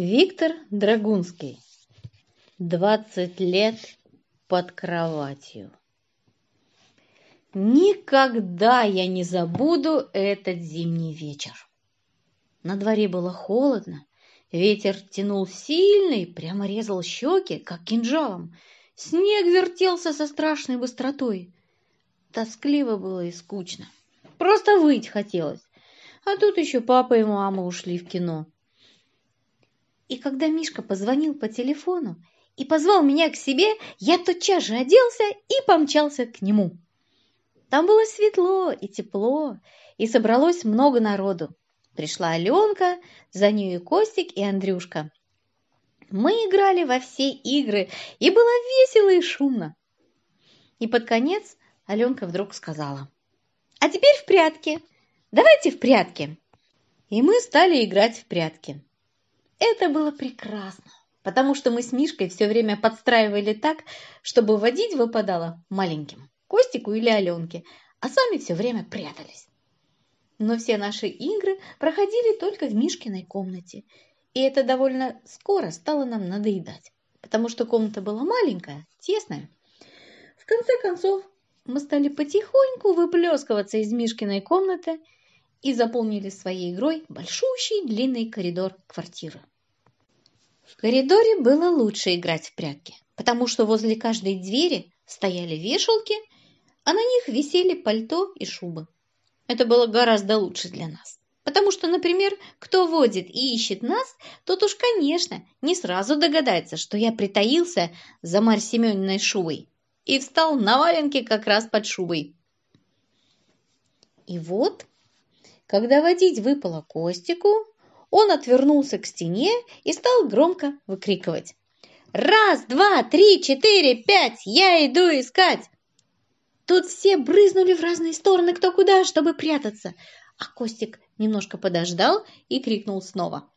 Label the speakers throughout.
Speaker 1: Виктор Драгунский. Двадцать лет под кроватью. Никогда я не забуду этот зимний вечер. На дворе было холодно, ветер тянул сильный, прямо резал щеки, как кинжалом. Снег вертелся со страшной быстротой. Тоскливо было и скучно. Просто выть хотелось. А тут еще папа и мама ушли в кино. И когда Мишка позвонил по телефону и позвал меня к себе, я тотчас же оделся и помчался к нему. Там было светло и тепло, и собралось много народу. Пришла Аленка, за ней и Костик, и Андрюшка. Мы играли во все игры, и было весело и шумно. И под конец Аленка вдруг сказала, «А теперь в прятки! Давайте в прятки!» И мы стали играть в прятки. Это было прекрасно, потому что мы с Мишкой все время подстраивали так, чтобы водить выпадало маленьким, Костику или Аленке, а сами все время прятались. Но все наши игры проходили только в Мишкиной комнате, и это довольно скоро стало нам надоедать, потому что комната была маленькая, тесная. В конце концов, мы стали потихоньку выплескиваться из Мишкиной комнаты и заполнили своей игрой большущий длинный коридор квартиры. В коридоре было лучше играть в прятки, потому что возле каждой двери стояли вешалки, а на них висели пальто и шубы. Это было гораздо лучше для нас. Потому что, например, кто водит и ищет нас, тот уж, конечно, не сразу догадается, что я притаился за Марь Семениной шубой и встал на валенке как раз под шубой. И вот, когда водить выпало Костику, он отвернулся к стене и стал громко выкрикивать. «Раз, два, три, четыре, пять! Я иду искать!» Тут все брызнули в разные стороны кто куда, чтобы прятаться, а Костик немножко подождал и крикнул снова.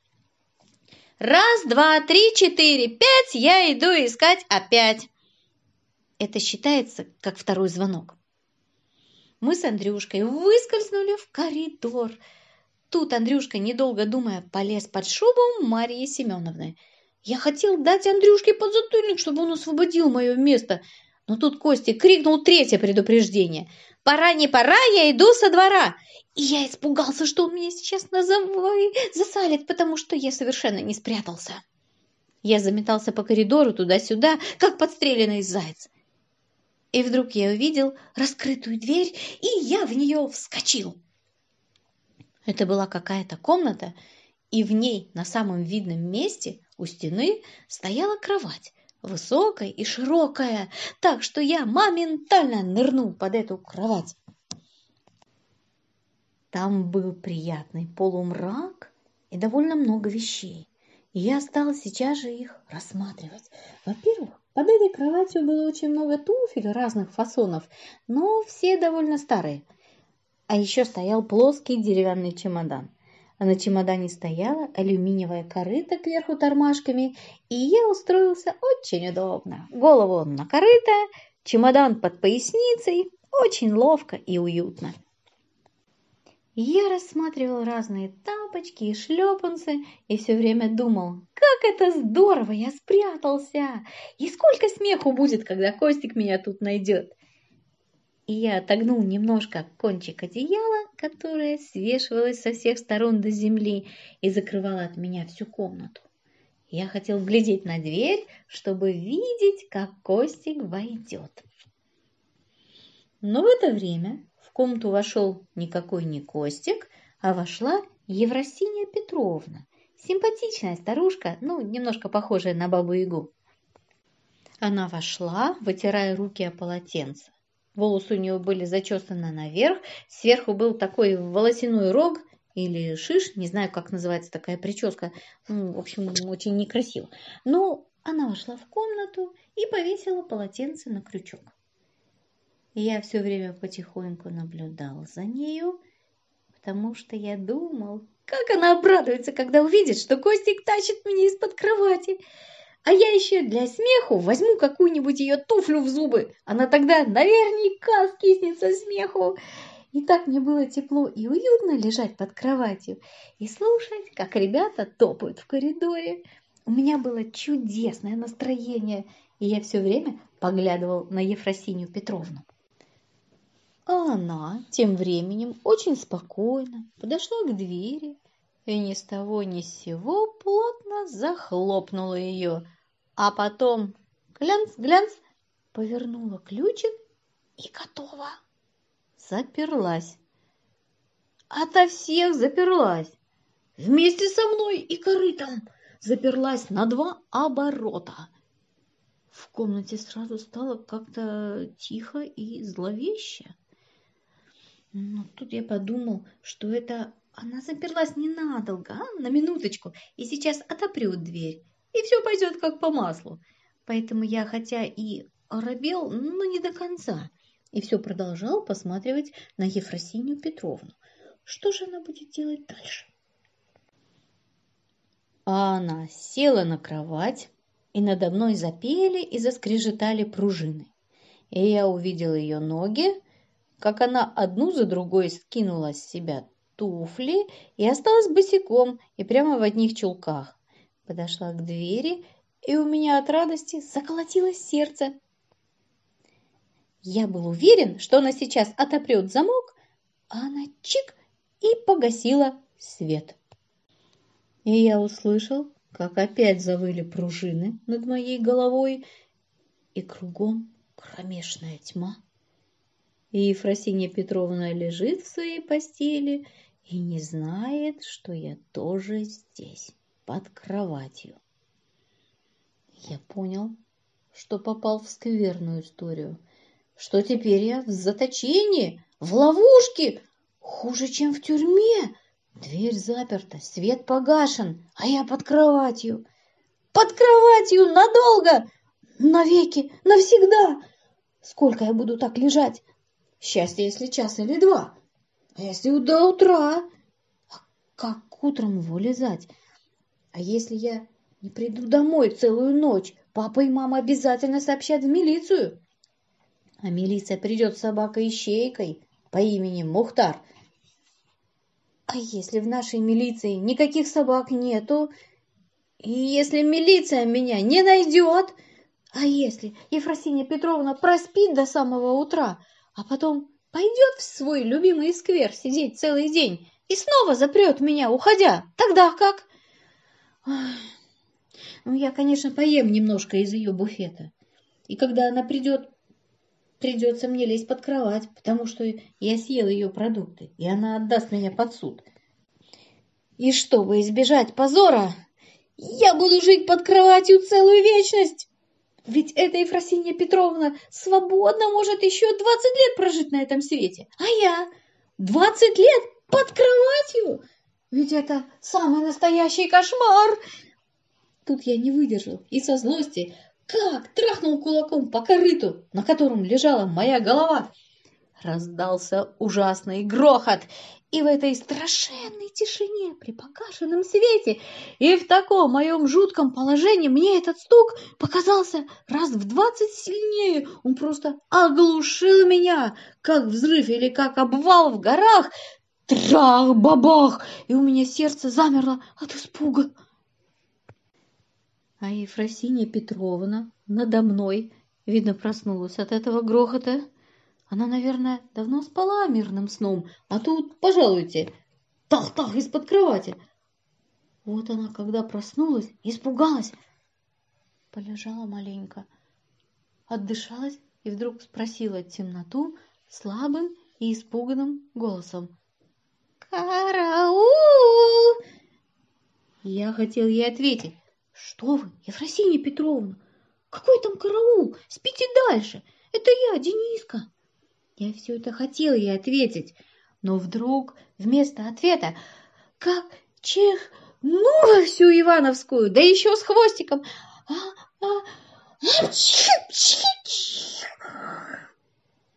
Speaker 1: «Раз, два, три, четыре, пять! Я иду искать опять!» Это считается как второй звонок. Мы с Андрюшкой выскользнули в коридор – Тут Андрюшка, недолго думая, полез под шубу Марии Семеновны. Я хотел дать Андрюшке подзатыльник, чтобы он освободил мое место. Но тут Костя крикнул третье предупреждение. «Пора, не пора, я иду со двора!» И я испугался, что он меня сейчас назовой засалит, потому что я совершенно не спрятался. Я заметался по коридору туда-сюда, как подстреленный заяц. И вдруг я увидел раскрытую дверь, и я в нее вскочил. Это была какая-то комната, и в ней на самом видном месте у стены стояла кровать, высокая и широкая, так что я моментально нырнул под эту кровать. Там был приятный полумрак и довольно много вещей. И я стала сейчас же их рассматривать. Во-первых, под этой кроватью было очень много туфель разных фасонов, но все довольно старые – а еще стоял плоский деревянный чемодан. А на чемодане стояла алюминиевая корыта кверху тормашками, и я устроился очень удобно. Голову на корыто, чемодан под поясницей, очень ловко и уютно. Я рассматривал разные тапочки и шлепанцы и все время думал, как это здорово, я спрятался! И сколько смеху будет, когда Костик меня тут найдет! и я отогнул немножко кончик одеяла, которое свешивалось со всех сторон до земли и закрывало от меня всю комнату. Я хотел глядеть на дверь, чтобы видеть, как Костик войдет. Но в это время в комнату вошел никакой не Костик, а вошла Евросиния Петровна, симпатичная старушка, ну, немножко похожая на бабу-ягу. Она вошла, вытирая руки о полотенце. Волосы у него были зачесаны наверх, сверху был такой волосяной рог или шиш, не знаю, как называется такая прическа, ну, в общем, очень некрасиво. Но она вошла в комнату и повесила полотенце на крючок. Я все время потихоньку наблюдал за нею, потому что я думал, как она обрадуется, когда увидит, что Костик тащит меня из-под кровати. А я еще для смеху возьму какую-нибудь ее туфлю в зубы. Она тогда наверняка скиснется смеху. И так мне было тепло и уютно лежать под кроватью и слушать, как ребята топают в коридоре. У меня было чудесное настроение, и я все время поглядывал на Ефросинью Петровну. А она тем временем очень спокойно подошла к двери и ни с того ни с сего плотно захлопнула ее, а потом глянц-глянц повернула ключик и готова. Заперлась. Ото всех заперлась. Вместе со мной и корытом заперлась на два оборота. В комнате сразу стало как-то тихо и зловеще. Но тут я подумал, что это она заперлась ненадолго, а? на минуточку, и сейчас отопрет дверь, и все пойдет как по маслу. Поэтому я, хотя и оробел, но не до конца, и все продолжал посматривать на Ефросинью Петровну. Что же она будет делать дальше? А она села на кровать, и надо мной запели и заскрежетали пружины. И я увидел ее ноги, как она одну за другой скинула с себя туфли и осталась босиком и прямо в одних чулках. Подошла к двери, и у меня от радости заколотилось сердце. Я был уверен, что она сейчас отопрет замок, а она чик и погасила свет. И я услышал, как опять завыли пружины над моей головой, и кругом кромешная тьма. И Ефросинья Петровна лежит в своей постели и не знает, что я тоже здесь, под кроватью. Я понял, что попал в скверную историю, что теперь я в заточении, в ловушке, хуже, чем в тюрьме. Дверь заперта, свет погашен, а я под кроватью. Под кроватью надолго, навеки, навсегда. Сколько я буду так лежать? Счастье, если час или два. А если до утра? А как утром вылезать? А если я не приду домой целую ночь? Папа и мама обязательно сообщат в милицию. А милиция придет с собакой-ищейкой по имени Мухтар. А если в нашей милиции никаких собак нету? И если милиция меня не найдет? А если Ефросинья Петровна проспит до самого утра, а потом пойдет в свой любимый сквер сидеть целый день и снова запрет меня, уходя. Тогда как? Ну, я, конечно, поем немножко из ее буфета. И когда она придет, придется мне лезть под кровать, потому что я съел ее продукты, и она отдаст меня под суд. И чтобы избежать позора, я буду жить под кроватью целую вечность. Ведь эта Ефросинья Петровна свободно может еще двадцать лет прожить на этом свете. А я двадцать лет под кроватью? Ведь это самый настоящий кошмар. Тут я не выдержал и со злости как трахнул кулаком по корыту, на котором лежала моя голова. Раздался ужасный грохот, и в этой страшенной тишине при погашенном свете и в таком моем жутком положении мне этот стук показался раз в двадцать сильнее. Он просто оглушил меня, как взрыв или как обвал в горах. Трах-бабах! И у меня сердце замерло от испуга. А Ефросинья Петровна надо мной, видно, проснулась от этого грохота. Она, наверное, давно спала мирным сном, а тут, пожалуйте, тах-тах из-под кровати. Вот она, когда проснулась, испугалась. Полежала маленько, отдышалась и вдруг спросила темноту слабым и испуганным голосом. «Караул!» Я хотел ей ответить. «Что вы, Ефросинья Петровна? Какой там караул? Спите дальше! Это я, Дениска!» Я все это хотела ей ответить, но вдруг вместо ответа, как чихнула всю Ивановскую, да еще с хвостиком. А, а,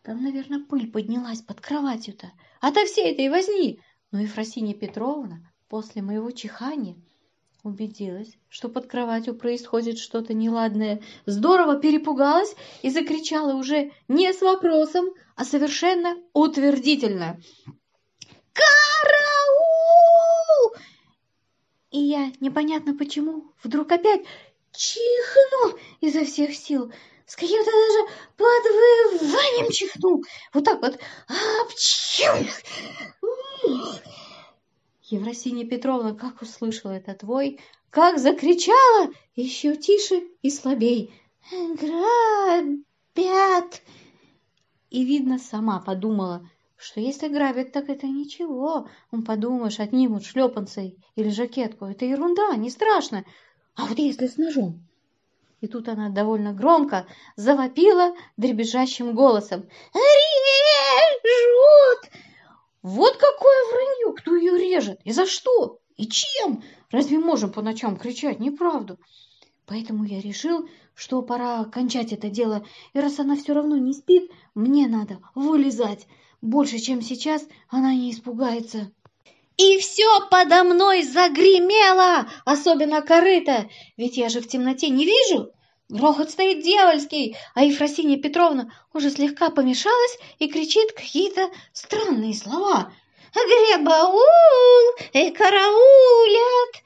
Speaker 1: Там, наверное, пыль поднялась под кроватью-то ото всей этой возни. Но Ефросинья Петровна после моего чихания убедилась, что под кроватью происходит что-то неладное, здорово перепугалась и закричала уже не с вопросом, а совершенно утвердительно. «Караул!» И я, непонятно почему, вдруг опять чихнул изо всех сил, с каким-то даже подвыванием чихнул. Вот так вот. Апчу! Евросинья Петровна как услышала этот вой, как закричала еще тише и слабей. «Грабят!» И, видно, сама подумала, что если грабят, так это ничего. Он подумаешь, отнимут шлепанцы или жакетку. Это ерунда, не страшно. А вот если с ножом? И тут она довольно громко завопила дребезжащим голосом. «Режут!» Вот какое вранье! Кто ее режет? И за что? И чем? Разве можем по ночам кричать неправду? Поэтому я решил, что пора кончать это дело. И раз она все равно не спит, мне надо вылезать. Больше, чем сейчас, она не испугается. И все подо мной загремело, особенно корыто, ведь я же в темноте не вижу. Грохот стоит дьявольский, а Ефросинья Петровна уже слегка помешалась и кричит какие-то странные слова. «Гребаул! Эй, караулят!»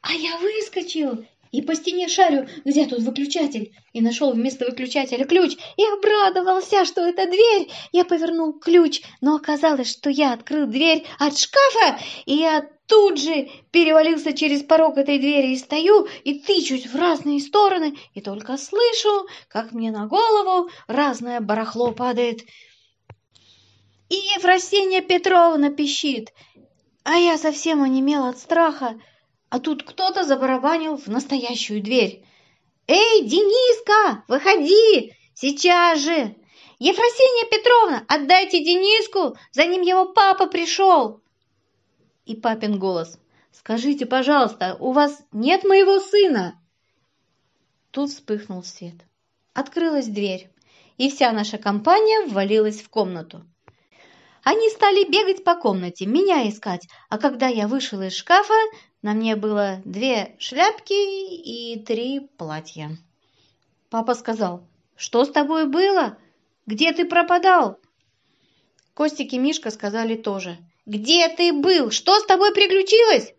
Speaker 1: А я выскочил и по стене шарю, где тут выключатель, и нашел вместо выключателя ключ, и обрадовался, что это дверь. Я повернул ключ, но оказалось, что я открыл дверь от шкафа, и я тут же перевалился через порог этой двери и стою, и тычусь в разные стороны, и только слышу, как мне на голову разное барахло падает. И Ефросинья Петровна пищит, а я совсем онемел от страха, а тут кто-то забарабанил в настоящую дверь. «Эй, Дениска, выходи! Сейчас же! Ефросинья Петровна, отдайте Дениску, за ним его папа пришел!» И папин голос. «Скажите, пожалуйста, у вас нет моего сына?» Тут вспыхнул свет. Открылась дверь, и вся наша компания ввалилась в комнату. Они стали бегать по комнате, меня искать, а когда я вышел из шкафа, на мне было две шляпки и три платья. Папа сказал, что с тобой было? Где ты пропадал? Костик и Мишка сказали тоже. Где ты был? Что с тобой приключилось?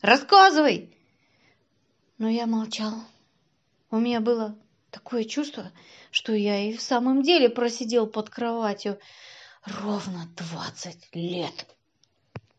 Speaker 1: Рассказывай. Но я молчал. У меня было такое чувство, что я и в самом деле просидел под кроватью ровно двадцать лет.